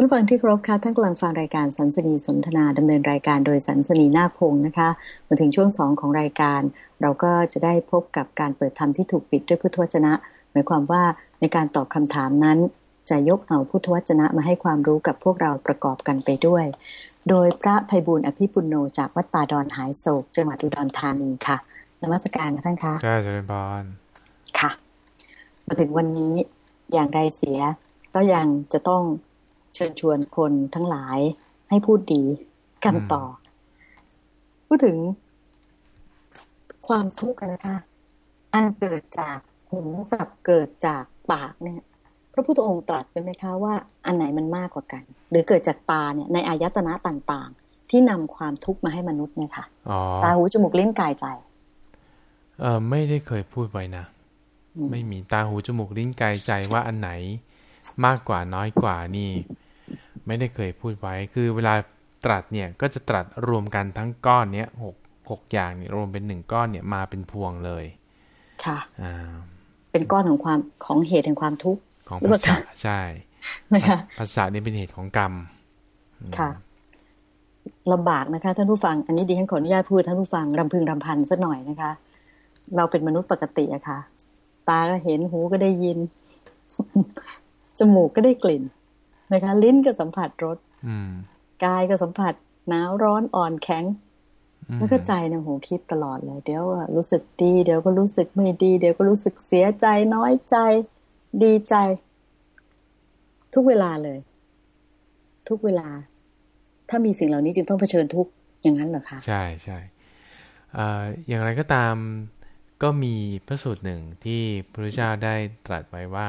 ท่านฟังที่ครบค่ะท่านกำลังฟังรายการสัมสนีสนทนาดำเนินรายการโดยสัมสนีนาคพงศ์นะคะมาถึงช่วงสองของรายการ เราก็จะได้พบกับการเปิดธรรมที่ถูกปิดด้วยพุทธวจนะ หมายความว่าในการตอบคำถามนั้น จะยกเอาพุทธวจนะมาให้ความรู้กับพวกเราประกอบกันไปด้วย โดยพระภัยบูลอภิปุโนจากวัดป่าดอนหายโศกจังหวัดอุดรธานีค่ะนมัสการค่ะท่านคะใช่เจริญพรค่ะ มาถึงวันนี้อย่างไรเสียก็ยังจะต้อง เชิญชวนคนทั้งหลายให้พูดดีกันต่อ พูดถึงความทุกข์นะคะ อันเกิดจากหูกับเกิดจากปากเนี่ย พระพุทธองค์ตรัสเป็นไหมคะว่า อันไหนมันมากกว่ากัน หรือเกิดจากตาเนี่ยในอายตนะต่างๆ ที่นำความทุกข์มาให้มนุษย์เนี่ยค่ะตาหูจมูกลิ้นกายใจ เออไม่ได้เคยพูดไว้นะ ไม่มีตาหูจมูกลิ้นกายใจว่าอันไหน มากกว่าน้อยกว่านี่ ไม่ได้เคยพูดไว้ คือเวลาตรัสเนี่ยก็จะตรัสรวมกันทั้งก้อนเนี้ยหกหกอย่างเนี่ยรวมเป็นหนึ่งก้อนเนี่ยมาเป็นพวงเลย ค่ะอ่าเป็นก้อนของความของเหตุแห่งความทุกข์ของภาษาใช่นะคะภาษานี่เป็นเหตุของกรรม ค่ะลำบากนะคะท่านผู้ฟัง อันนี้ดิฉันขออนุญาตพูดท่านผู้ฟังรำพึงรำพันสักหน่อยนะคะ เราเป็นมนุษย์ปกติอะค่ะ ตาก็เห็นหูก็ได้ยิน จมูกก็ได้กลิ่นนะคะ ลิ้นก็สัมผัสรสกายก็สัมผัสหนาวร้อนอ่อนแข็งแล้วก็ใจเนี่ยโหคิดตลอดเลย เดี๋ยวรู้สึกดี เดี๋ยวก็รู้สึกไม่ดี เดี๋ยวก็รู้สึกเสียใจน้อยใจ ดีใจ ทุกเวลาเลย ทุกเวลา ถ้ามีสิ่งเหล่านี้จึงต้องเผชิญทุกอย่างนั้นเหรอคะ ใช่ใช่อย่างไรก็ตามก็มีพระสูตรหนึ่งที่พระพุทธเจ้าได้ตรัสไว้ว่า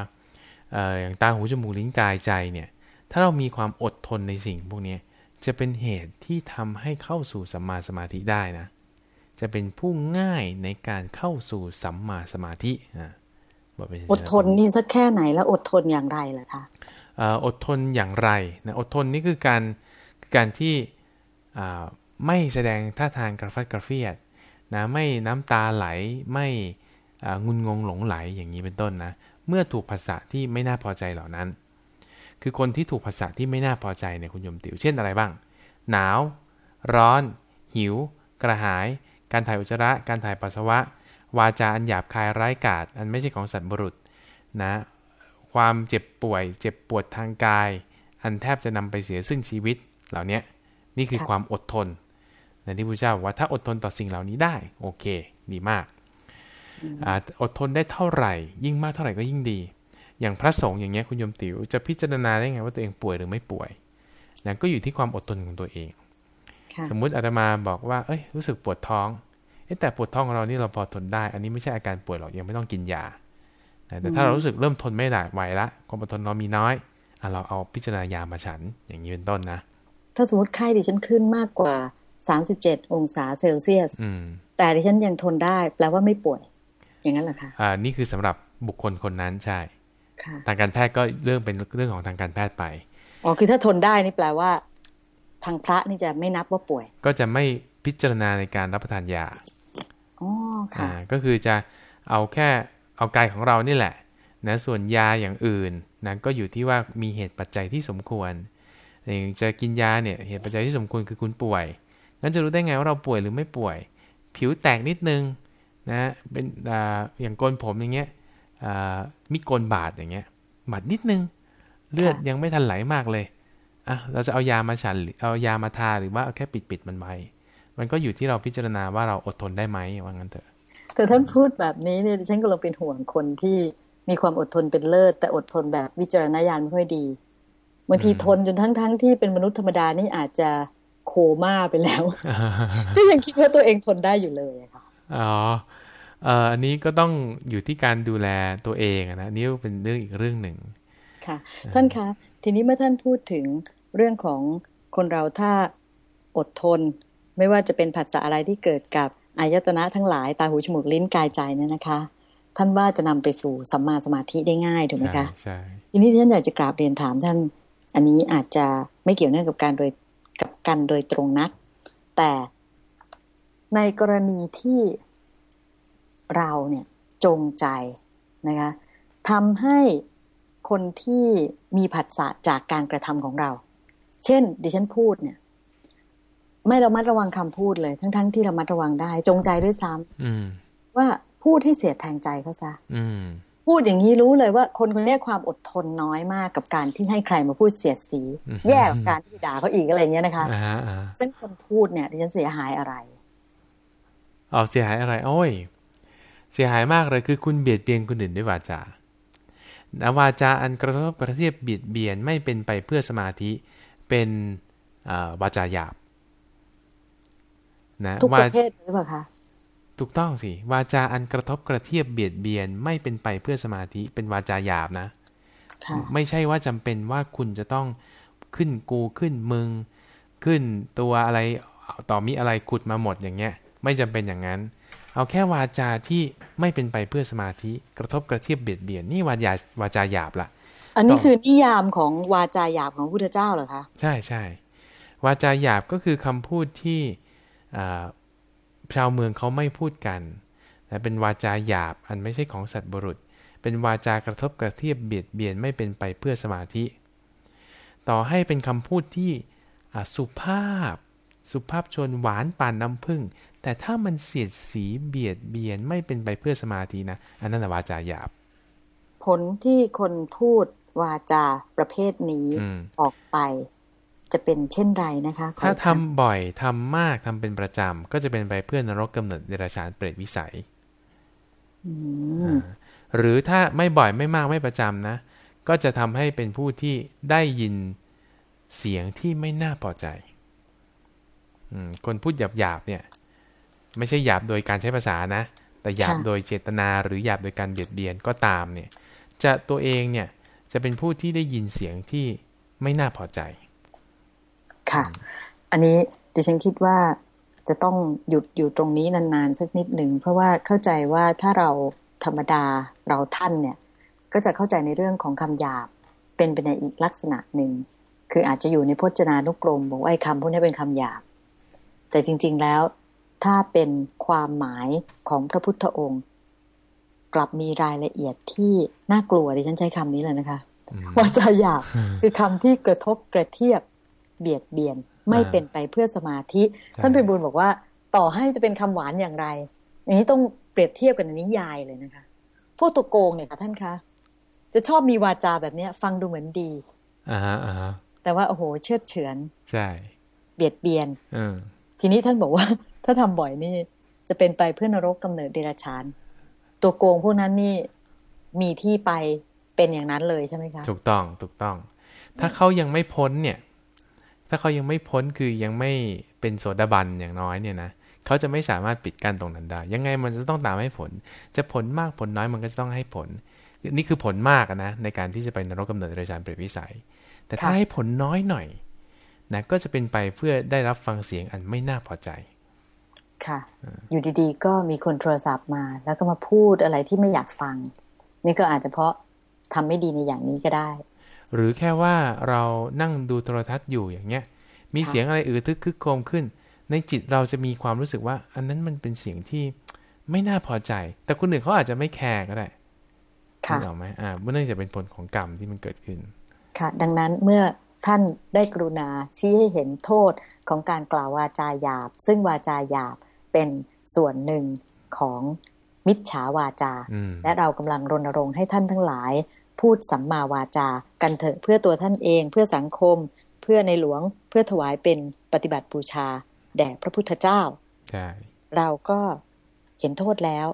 อย่างตาหูจมูกลิ้นกายใจเนี่ยถ้าเรามีความอดทนในสิ่งพวกนี้จะเป็นเหตุที่ทำให้เข้าสู่สัมมาสมาธิได้นะ จะเป็นผู้ง่ายในการเข้าสู่สัมมาสมาธินะอดทนนี่สักแค่ไหนแล้วอดทนอย่างไรล่ะคะอดทนอย่างไรนะอดทนนี่คือการการที่ไม่แสดงท่าทางกระฟัดกระเฟียดนะไม่น้ำตาไหลไม่งุนงงหลงไหลอย่างนี้เป็นต้นนะ เมื่อถูกภาษาที่ไม่น่าพอใจเหล่านั้น คือคนที่ถูกภาษาที่ไม่น่าพอใจเนี่ยคุณยมติวเช่นอะไรบ้าง หนาว ร้อน หิว กระหาย การถ่ายอุจจาระ การถ่ายปัสสาวะ วาจาอันหยาบคายไร้กาศอันไม่ใช่ของสัตว์บุรุษนะความเจ็บป่วย เจ็บปวดทางกาย อันแทบจะนำไปเสียซึ่งชีวิตเหล่านี้นี่คือความอดทนในที่พระเจ้าบอกว่าถ้าอดทนต่อสิ่งเหล่านี้ได้ โอเค ดีมาก อดทนได้เท่าไหร่ ยิ่งมากเท่าไหร่ก็ยิ่งดี อย่างพระสงฆ์อย่างเงี้ยคุณยมติ๋วจะพิจารณาได้ไงว่าตัวเองป่วยหรือไม่ป่วยนั่นก็อยู่ที่ความอดทนของตัวเอง สมมุติอาตมาบอกว่า เอ้ย รู้สึกปวดท้องแต่ปวดท้องของเรานี่เราพอทนได้ อันนี้ไม่ใช่อาการป่วยหรอกยังไม่ต้องกินยา แต่ถ้าเรารู้สึกเริ่มทนไม่ได้ไหวละความอดทนเรามีน้อยอเราเอาพิจารณายามาฉัน อย่างนี้เป็นต้นนะ ถ้าสมมติไข้ดิฉันขึ้นมากกว่า 37 องศาเซลเซียส แต่ดิฉันยังทนได้ แปลว่าไม่ป่วย อย่างนั้นเหรอคะอ่านี่คือสำหรับบุคคลคนนั้นใช่ทางการแพทย์ก็เรื่องเป็นเรื่องของทางการแพทย์ไปอ๋อคือถ้าทนได้นี่แปลว่า ทางพระนี่จะไม่นับว่าป่วย ก็จะไม่พิจารณาในการรับประทานยาอ๋อค่ะก็คือจะเอาแค่เอากายของเรานี่แหละนะส่วนยาอย่างอื่นนะก็อยู่ที่ว่ามีเหตุปัจจัยที่สมควรอย่างจะกินยาเนี่ยเหตุปัจจัยที่สมควรคือคุณป่วยงั้นจะรู้ได้ไงว่าเราป่วยหรือไม่ป่วย ผิวแตกนิดนึง นะเป็นออย่างโกนผมอย่างเงี้ยมีโกนบาดอย่างเงี้ยบาดนิดนึง เลือดยังไม่ทันไหลมากเลยอะเราจะเอายามาฉันเอายามาทาหรือว่าเอาแค่ปิดปิดมันไว้มันก็อยู่ที่เราพิจารณาว่าเราอดทนได้ไหมว่างั้นเถอะแต่ท่านพูดแบบนี้เนี่ยฉันก็ลงเป็นห่วงคนที่มีความอดทนเป็นเลิศ แต่อดทนแบบวิจารณญาณไม่ค่อยดีบางทีทนจนทั้งทั้งที่เป็นมนุษย์ธรรมดานี่อาจจะโคม่าไปแล้วก็ยังคิดว่าตัวเองทนได้อยู่เลยค่ะอ๋อ อันนี้ก็ต้องอยู่ที่การดูแลตัวเองนะนี่เป็นเรื่องอีกเรื่องหนึ่งค่ะ ท่านคะทีนี้เมื่อท่านพูดถึงเรื่องของคนเราถ้าอดทน ไม่ว่าจะเป็นผัสสะอะไรที่เกิดกับอายตนะทั้งหลายตาหูจมูกลิ้นกายใจเนี่ยนะคะ ท่านว่าจะนำไปสู่สัมมาสมาธิได้ง่ายถูกไหมคะใช่ทีนี้ท่านอยากจะกราบเรียนถามท่าน อันนี้อาจจะไม่เกี่ยวเนื่องกับการโดยกับกันโดยตรงนัก แต่ในกรณีที่ เราเนี่ยจงใจนะคะทำให้คนที่มีผัสสะจากการกระทำของเรา เช่น ดิฉันพูดเนี่ย ไม่ระมัดระวังคำพูดเลย ทั้งๆทที่ระมัดระวังได้ จงใจด้วยซ้ำอืมว่าพูดให้เสียดแทงใจเขาซะอืมพูดอย่างนี้รู้เลยว่า คนคนนี้ความอดทนน้อยมากกับการที่ให้ใครมาพูดเสียดสีอืมแย่กว่าการที่ด่าเขาอีกอะไรอย่างเงี้ยนะคะอ่าอ่าซึ่งคนพูดเนี่ยดิฉันเสียหายอะไรเอาเสียหายอะไร โอ้ย เสียหายมากเลยคือคุณเบียดเบียนคนอื่นด้วยวาจานะวาจาอันกระทบกระเทียบเบียดเบียนไม่เป็นไปเพื่อสมาธิ เป็นอ่าวาจาหยาบนะทุกปวาระเภทหรือเปล่าคะถูกต้องสิวาจาอันกระทบกระเทียบเบียดเบียนไม่เป็นไปเพื่อสมาธิเป็นวาจาหยาบนะค่ะไม่ใช่ว่าจำเป็นว่าคุณจะต้องขึ้นกูขึ้นมึง ขึ้นตัวอะไรต่อมีอะไรขุดมาหมดอย่างเงี้ย ไม่จำเป็นอย่างนั้น เอาแค่วาจาที่ไม่เป็นไปเพื่อสมาธิกระทบกระเทียบเบียดเบียนนี่วาจาวาจาหยาบละอันนี้ต้องคือนิยามของวาจาหยาบของพระพุทธเจ้าเหรอคะใช่ใช่วาจาหยาบก็คือคำพูดที่อ่าชาวเมืองเขาไม่พูดกันแต่เป็นวาจาหยาบอันไม่ใช่ของสัตว์บุรุษ เป็นวาจากระทบกระเทียบเบียดเบียนไม่เป็นไปเพื่อสมาธิ ต่อให้เป็นคำพูดที่อ่าสุภาพสุภาพชนหวานป่านน้ำผึ้ง แต่ถ้ามันเสียดสีเบียดเบียนไม่เป็นไปเพื่อสมาธินะ อันนั้นนะวาจาหยาบ ผลที่คนพูดวาจาประเภทนี้อืมออกไป จะเป็นเช่นไรนะคะขอถ้าอีกคทำรั้งบ่อยทำมากทำเป็นประจำ ก็จะเป็นไปเพื่อนรกกำเนิดเดรัจฉานเปรตวิสัยอืมหรือถ้าไม่บ่อยไม่มากไม่ประจำนะ ก็จะทำให้เป็นผู้ที่ได้ยินเสียงที่ไม่น่าพอใจอืมคนพูดหยาบๆเนี่ย ไม่ใช่หยาบโดยการใช้ภาษานะ แต่หยาบโดยเจตนาหรือหยาบโดยการเบียดเบียนก็ตามเนี่ย จะตัวเองเนี่ยจะเป็นผู้ที่ได้ยินเสียงที่ไม่น่าพอใจ ค่ะ อันนี้ดิฉันคิดว่าจะต้องหยุดอยู่ตรงนี้นานๆสักนิดหนึ่งเพราะว่าเข้าใจว่าถ้าเราธรรมดาเราท่านเนี่ย ก็จะเข้าใจในเรื่องของคำหยาบเป็นไปในอีกลักษณะหนึ่ง คืออาจจะอยู่ในพจนานุกรมบอกว่าไอ้คำพวกนี้เป็นคำหยาบ แต่จริง ๆ แล้ว ถ้าเป็นความหมายของพระพุทธองค์ กลับมีรายละเอียดที่น่ากลัวดิฉันใช้คำนี้เลยนะคะอืมวาจาหยาบคือคำที่กระทบกระเทียบเบียดเบียนไม่อ่าเป็นไปเพื่อสมาธิใช่ท่านไปบุญบอกว่า ต่อให้จะเป็นคำหวานอย่างไร อย่างนี้ต้องเปรียบเทียบกับนิยายเลยนะคะพวกตัวโกงเนี่ยค่ะท่านคะจะชอบมีวาจาแบบเนี้ยฟังดูเหมือนดีอ่าฮะอ่าฮะแต่ว่าโอ้โหเชื่อดเฉือน ใช่ เบียดเบียนอืมทีนี้ท่านบอกว่า ถ้าทำบ่อยนี่ จะเป็นไปเพื่อนรกกำเนิดเดรัจฉาน ตัวโกงพวกนั้นนี่มีที่ไปเป็นอย่างนั้นเลยใช่ไหมคะ ถูกต้องถูกต้อง ถ้าเขายังไม่พ้นเนี่ย ถ้าเขายังไม่พ้นคือยังไม่เป็นโสดาบันอย่างน้อยเนี่ยนะเขาจะไม่สามารถปิดกั้นตรงนั้นได้ ยังไงมันจะต้องตามให้ผล จะผลมากผลน้อยมันก็จะต้องให้ผล นี่คือผลมากนะ ในการที่จะไปนรกกำเนิดเดรัจฉานเปรตวิสัย แต่ถ้าให้ผลน้อยหน่อยนะก็จะเป็นไปเพื่อได้รับฟังเสียงอันไม่น่าพอใจ ค่ะ อยู่ดีๆ ก็มีคนโทรศัพท์มา แล้วก็มาพูดอะไรที่ไม่อยากฟัง นี่ก็อาจจะเพราะทำไม่ดีในอย่างนี้ก็ได้ หรือแค่ว่าเรานั่งดูโทรทัศน์อยู่อย่างเงี้ย มีค่ะเสียงอะไรอือทึกคึกโครมขึ้น ในจิตเราจะมีความรู้สึกว่า อันนั้นมันเป็นเสียงที่ไม่น่าพอใจ แต่คนอื่นเขาอาจจะไม่แคร์ก็ได้ค่ะนึกออกไหมอ่าเนื่องจากเป็นผลของกรรมที่มันเกิดขึ้น ค่ะ ดังนั้นเมื่อท่านได้กรุณาชี้ให้เห็นโทษของการกล่าววาจาหยาบ ซึ่งวาจาหยาบ เป็นส่วนหนึ่งของมิจฉาวาจาอืมและเรากำลังรณรงค์ให้ท่านทั้งหลาย พูดสัมมาวาจา กันเถอะเพื่อตัวท่านเองเพื่อสังคม เพื่อในหลวงเพื่อถวายเป็นปฏิบัติบูชา แด่พระพุทธเจ้าใช่เราก็เห็นโทษแล้ว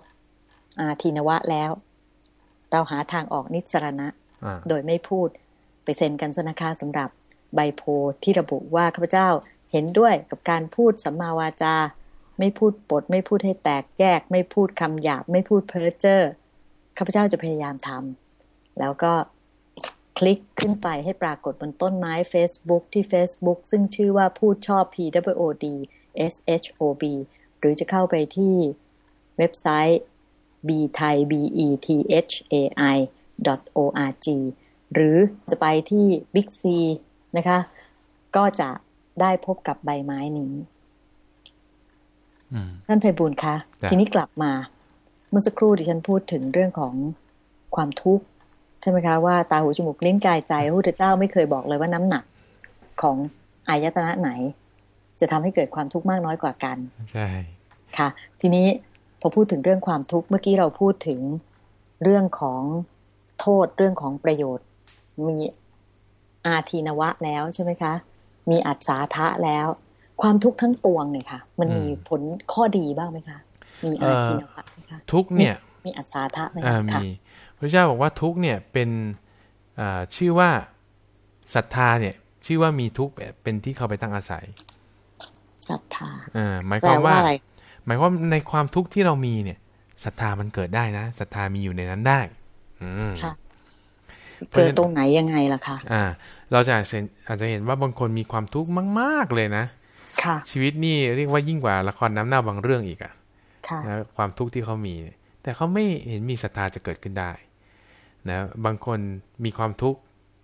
อาทีนวะแล้ว เราหาทางออกนิสรณะอ่าโดยไม่พูดไปเซ็นกันสนะคะสำหรับใบโพลที่ระบุว่าข้าพเจ้าเห็นด้วยกับการพูดสัมมาวาจา ไม่พูดปด ไม่พูดให้แตกแยก ไม่พูดคำหยาบ ไม่พูดเพ้อเจ้อข้าพเจ้าจะพยายามทำแล้วก็คลิกขึ้นไปให้ปรากฏบนต้นไม้ Facebook ที่ Facebook ซึ่งชื่อว่าพูดชอบ PWOD SHOB หรือจะเข้าไปที่เว็บไซต์ b t h a i b e t h a i org หรือจะไปที่ Big C นะคะ ก็จะได้พบกับใบไม้นี้ ท่านไพบูลย์คะจ้ะทีนี้กลับมา เมื่อสักครู่ดิฉันพูดถึงเรื่องของความทุกข์ใช่ไหมคะว่าตาหูจมูกลิ้นกายใจพระพุทธเจ้าไม่เคยบอกเลยว่าน้ำหนักของอายตนะไหน จะทำให้เกิดความทุกข์มากน้อยกว่ากัน ใช่ ค่ะ ทีนี้พอพูดถึงเรื่องความทุกข์เมื่อกี้เราพูดถึงเรื่องของโทษเรื่องของประโยชน์ มีอาทีนวะแล้วใช่ไหมคะ มีอัศาทะแล้ว ความทุกข์ทั้งปวงเนี่ยค่ะ มันมีผลข้อดีบ้างไหมคะ มีอาทีนวะไหมคะทุกข์เนี่ย มีอัศาทะไหมอ่าคะค่ะมีพระเจ้าบอกว่าทุกข์เนี่ยเป็นอ่าชื่อว่าศรัทธาเนี่ย ชื่อว่ามีทุกข์เป็นที่เข้าไปตั้งอาศัยศรัทธาอ่าหมายแปคลวามว่าว่าอะไรหมายความในความทุกข์ที่เรามีเนี่ยศรัทธามันเกิดได้นะศรัทธามีอยู่ในนั้นได้ อืมค่ะเพราะเกิฉะนั้ดนตรงไหนยังไงล่ะคะ อ่า เราจะอาจจะเห็นอาจจะเห็นว่าบางคนมีความทุกข์มาก ๆ เลยนะค่ะ ชีวิตนี่เรียกว่ายิ่งกว่าละครน้ำเน่าบางเรื่องอีกอะค่ะนะความทุกข์ที่เขามี แต่เขาไม่เห็นมีศรัทธาจะเกิดขึ้นได้นะบางคนมีความทุกข์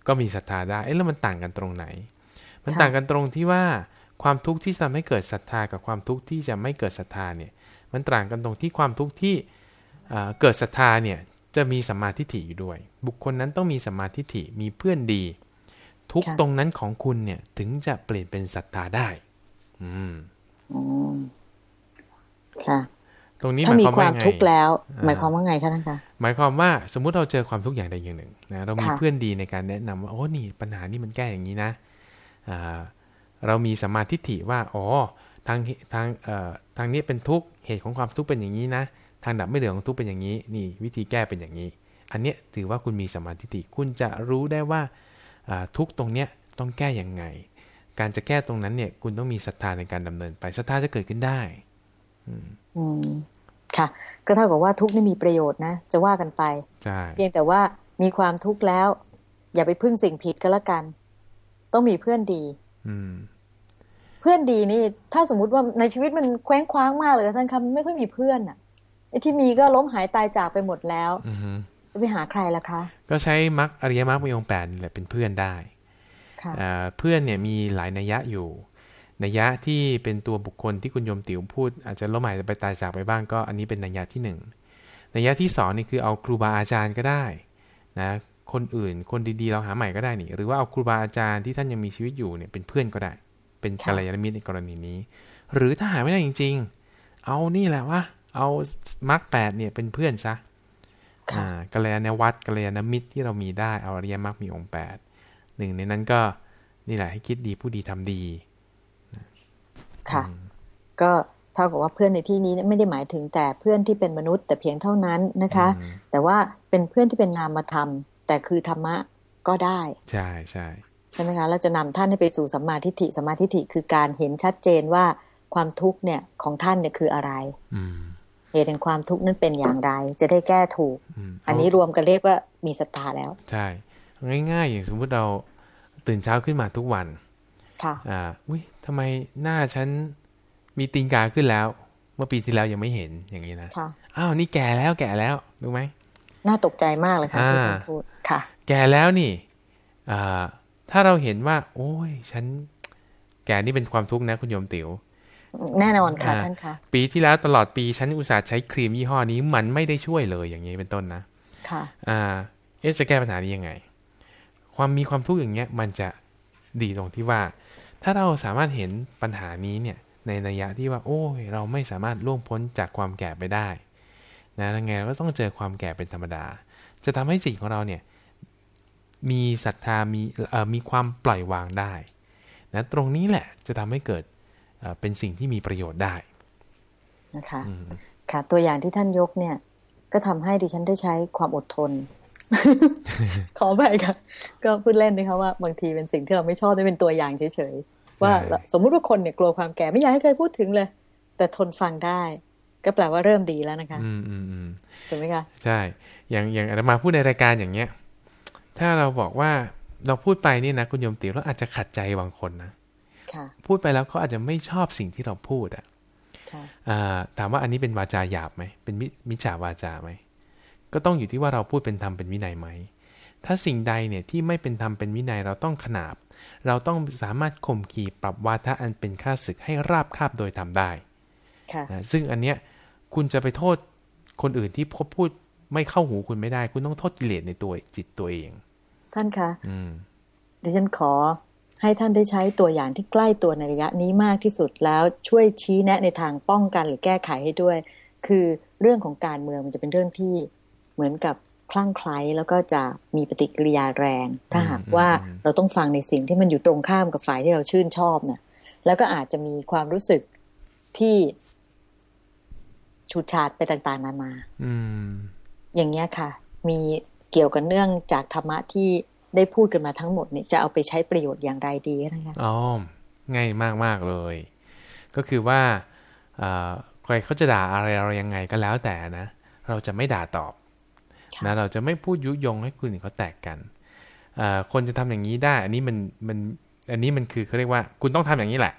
ก็มีศรัทธาได้เอ๊ะแล้วมันต่างกันตรงไหน มันค่ะต่างกันตรงที่ว่าความทุกข์ที่ทำให้เกิดศรัทธากับความทุกข์ที่จะไม่เกิดศรัทธาเนี่ย มันต่างกันตรงที่ความทุกข์ที่อ่าเกิดศรัทธาเนี่ยจะมีสัมมาทิฏฐิอยู่ด้วย บุคคลนั้นต้องมีสัมมาทิฏฐิมีเพื่อนดี ทุกข์ค่ะตรงนั้นของคุณเนี่ยถึงจะเปลี่ยนเป็นศรัทธาได้ อืมอืมค่ะ ตรงนี้หถ้ามีมายความควาว่ามไงทุกข์แล้วอ่าหมายความว่าไงคะท่านคะหมายความว่าสมมุติเราเจอความทุกข์อย่างใดอย่างหนึ่งนะเรามีค่ะเพื่อนดีในการแนะนำว่าโอ้นี่ปัญหานี่มันแก้อย่างนี้นะอ่าเรามีสัมมาทิฏฐิว่าอ๋อทางทางเอ่อทางนี้เป็นทุกข์เหตุของความทุกข์เป็นอย่างนี้นะทางดับไม่เหลือของทุกข์เป็นอย่างนี้ นี่วิธีแก้เป็นอย่างนี้ อันเนี้ยถือว่าคุณมีสัมมาทิฏฐิคุณจะรู้ได้ว่าอ่าทุกข์ตรงเนี้ยต้องแก้อย่างไง การจะแก้ตรงนั้นเนี่ย คุณต้องมีศรัทธาในการดำเนินไปศรัทธาจะเกิดขึ้นได้ อืมค่ะ ก็เท่ากับว่าทุกข์นี่มีประโยชน์นะจะว่ากันไปใช่เพียงแต่ว่ามีความทุกข์แล้ว อย่าไปพึ่งสิ่งผิดก็แล้วกัน ต้องมีเพื่อนดี อืม เพื่อนดีนี่ ถ้าสมมุติว่าในชีวิตมันเคว้งคว้างมากเลยนะท่านคำไม่ค่อยมีเพื่อนอะไอ้ที่มีก็ล้มหายตายจากไปหมดแล้วอือฮึจะไปหาใครล่ะคะ ก็ใช้มรรคอริยมรรคมีองค์แปดนี่แหละเป็นเพื่อนได้ค่ะอ่า เพื่อนเนี่ยมีหลายนัยยะอยู่ นัยยะที่เป็นตัวบุคคลที่คุณโยมติ๋วพูด อาจจะล้มหายไปตายจากไปบ้างก็ อันนี้เป็นนัยยะที่หนึ่งนัยยะที่สองนี่คือเอาครูบาอาจารย์ก็ได้นะคนอื่นคนดีๆเราหาใหม่ก็ได้นี่ หรือว่าเอาครูบาอาจารย์ที่ท่านยังมีชีวิตอยู่เนี่ยเป็นเพื่อนก็ได้ เป็นกัลยาณมิตรในกรณีนี้ หรือถ้าหาไม่ได้จริง ๆ เอานี่แหละว่าเอามรรคแปดเนี่ยเป็นเพื่อนซะค่ะอ่ากัลยาณวัตรกัลยาณมิตรที่เรามีได้เอาอริยมรรคมีองค์แปด หนึ่งในนั้นก็นี่แหละให้คิดดีผู้ดีทำดี ค่ะ ก็เท่ากับว่าเพื่อนในที่นี้ไม่ได้หมายถึงแต่เพื่อนที่เป็นมนุษย์ แต่เพียงเท่านั้นนะคะอืมแต่ว่าเป็นเพื่อนที่เป็นนามธรรมแต่คือธรรมะก็ได้ ใช่ใช่ใช่ไหมคะเราจะนำท่านให้ไปสู่สัมมาทิฏฐิสัมมาทิฏฐิคือการเห็นชัดเจนว่าความทุกข์เนี่ยของท่านเนี่ยคืออะไรอืมเหตุแห่งความทุกข์นั้นเป็นอย่างไร จะได้แก้ถูกอืมอันนี้รวมกันเรียกว่ามีศรัทธาแล้ว ใช่ ง่ายๆ อย่างสมมุติเราตื่นเช้าขึ้นมาทุกวัน ค่ะอ่าอุ้ยทำไมหน้าฉันมีตีนกาขึ้นแล้ว เมื่อปีที่แล้วยังไม่เห็นอย่างนี้นะค่ะอ้าวนี่แก่แล้วแก่แล้วรู้ไหมน่าตกใจมากเลยค่ะอ่าที่คุณพูดค่ะ แก่แล้วนี่อ่าถ้าเราเห็นว่า โอ้ย ฉัน แก่นี่เป็นความทุกข์นะคุณโยมติ๋วแน่นอนค่ะอ่าท่านคะปีที่แล้วตลอดปีฉันอุตส่าห์ใช้ครีมยี่ห้อนี้มันไม่ได้ช่วยเลยอย่างนี้เป็นต้นนะ ค่ะ อ่า เอ๊ะจะแก้ปัญหานี้ยังไง ความมีความทุกข์อย่างเงี้ยมันจะดีตรงที่ว่า ถ้าเราสามารถเห็นปัญหานี้เนี่ยในนัยยะที่ว่า โอ้ยเราไม่สามารถล่วงพ้นจากความแก่ไปได้นะยังไงเราก็ต้องเจอความแก่เป็นธรรมดา จะทำให้จิตของเราเนี่ยมีศรัทธามีเอ่อมีความปล่อยวางได้นะตรงนี้แหละจะทำให้เกิดเอ่อเป็นสิ่งที่มีประโยชน์ได้นะคะอืมค่ะตัวอย่างที่ท่านยกเนี่ยก็ทำให้ดิฉันได้ใช้ความอดทน ขอไปค่ะ ก็พูดเล่นนะคะว่าบางทีเป็นสิ่งที่เราไม่ชอบได้เป็นตัวอย่างเฉยๆว่าใช่สมมุติว่าคนเนี่ยกลัวความแก่ไม่อยากให้ใครพูดถึงเลย แต่ทนฟังได้ ก็แปลว่าเริ่มดีแล้วนะคะ อืมอืมอืมถูกไหมคะใช่ อย่างอย่างอาตมาพูดในรายการอย่างเงี้ย ถ้าเราบอกว่าเราพูดไปนี่นะคุณโยมติ๋วเราอาจจะขัดใจบางคนนะค่ะพูดไปแล้วเขาอาจจะไม่ชอบสิ่งที่เราพูดอะค่ะอ่าถามว่าอันนี้เป็นวาจาหยาบไหมเป็นมิมิจฉาวาจาไหม ก็ต้องอยู่ที่ว่าเราพูดเป็นธรรมเป็นวินัยไหม ถ้าสิ่งใดเนี่ยที่ไม่เป็นธรรมเป็นวินัยเราต้องขนาบ เราต้องสามารถข่มขีปรับวาทะอันเป็นค่าศึกให้ราบคาบโดยทำได้ค่ะนะซึ่งอันเนี้ยคุณจะไปโทษคนอื่นที่พบพูดไม่เข้าหูคุณไม่ได้ คุณต้องโทษกิเลสในตัวจิตตัวเอง ท่านคะอืมดิฉันขอให้ท่านได้ใช้ตัวอย่างที่ใกล้ตัวในระยะนี้มากที่สุดแล้วช่วยชี้แนะในทางป้องกันหรือแก้ไขให้ด้วย คือเรื่องของการเมืองมันจะเป็นเรื่องที่ เหมือนกับคลั่งไคล้แล้วก็จะมีปฏิกิริยาแรง ถ้าหากว่าเราต้องฟังในสิ่งที่มันอยู่ตรงข้ามกับฝ่ายที่เราชื่นชอบเนี่ยแล้วก็อาจจะมีความรู้สึกที่ฉูดฉาดไปต่างๆ นานาอืมอย่างเงี้ยค่ะ มีเกี่ยวกับเนื่องจากธรรมะที่ได้พูดกันมาทั้งหมดเนี่ยจะเอาไปใช้ประโยชน์อย่างไรดีนะคะอ๋อง่ายมากมากๆเลย ก็คือว่าใครเขาจะด่าอะไรเรายังไงก็แล้วแต่นะ เราจะไม่ด่าตอบ นะเราจะไม่พูดยุยงให้คุณเขาแตกกันคนจะทำอย่างนี้ได้ อันนี้มันมันอันนี้มันคือเขาเรียกว่า คุณต้องทำอย่างนี้แหละ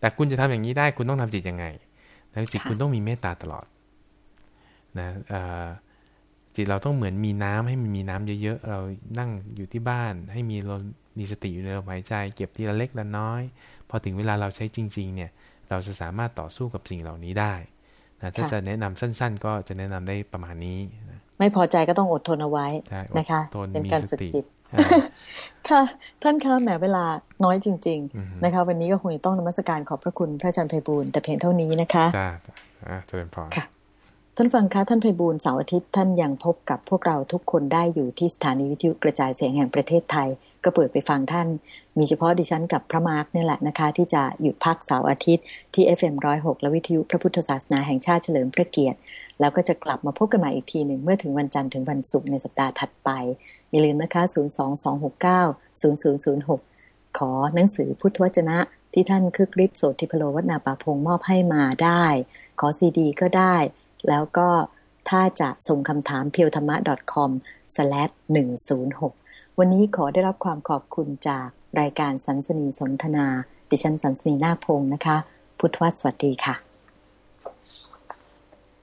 แต่คุณจะทำอย่างนี้ได้ คุณต้องทำจิตยังไง แล้วจิตคุณต้องมีเมตตาตลอดนะจิตเราต้องเหมือนมีน้ำให้มันมีน้ำเยอะๆ เรานั่งอยู่ที่บ้าน ให้มีลมมีสติอยู่ในลมหายใจ เก็บทีละเล็กละน้อย พอถึงเวลาเราใช้จริง ๆ เนี่ย เราจะสามารถต่อสู้กับสิ่งเหล่านี้ได้ นะถ้าจะแนะนำสั้น ๆ ก็จะแนะนำได้ประมาณนี้นะไม่พอใจก็ต้องอดทนเอาไว้นะคะเป็นการฝึกจิตค่ะ ท่านคะแหมเวลาน้อยจริง ๆ นะคะ วันนี้ก็คงต้องนมัสการขอบพระคุณพระอาจารย์ไพบูลแต่เพียงเท่านี้นะคะจ้าเจริญพรค่ะท่านฟังคะท่านไพบูลเสาร์อาทิตย์ท่านยังพบกับพวกเราทุกคนได้อยู่ที่สถานีวิทยุกระจายเสียงแห่งประเทศไทย ก็เปิดไปฟังท่าน มีเฉพาะดิฉันกับพระมาร์กนี่แหละนะคะ ที่จะหยุดพักเสาร์อาทิตย์ที่ FM106 และวิทยุพระพุทธศาสนาแห่งชาติเฉลิมพระเกียรติ แล้วก็จะกลับมาพบกันใหม่อีกทีหนึ่งเมื่อถึงวันจันทร์ถึงวันศุกร์ในสัปดาห์ถัดไป อย่าลืมนะคะ 022690006 ขอหนังสือพุทธวจนะที่ท่านคึกฤทธิ์โสติพโลวัฒนาป่าพงมอบให้มาได้ ขอซีดีก็ได้ แล้วก็ถ้าจะส่งคำถามเพียวธรรมะ .com/106 วันนี้ขอได้รับความขอบคุณจากรายการสันสนีสนทนา ดิฉันสันสนีนาพงศ์นะคะ พุทธวัสวัสดีค่ะ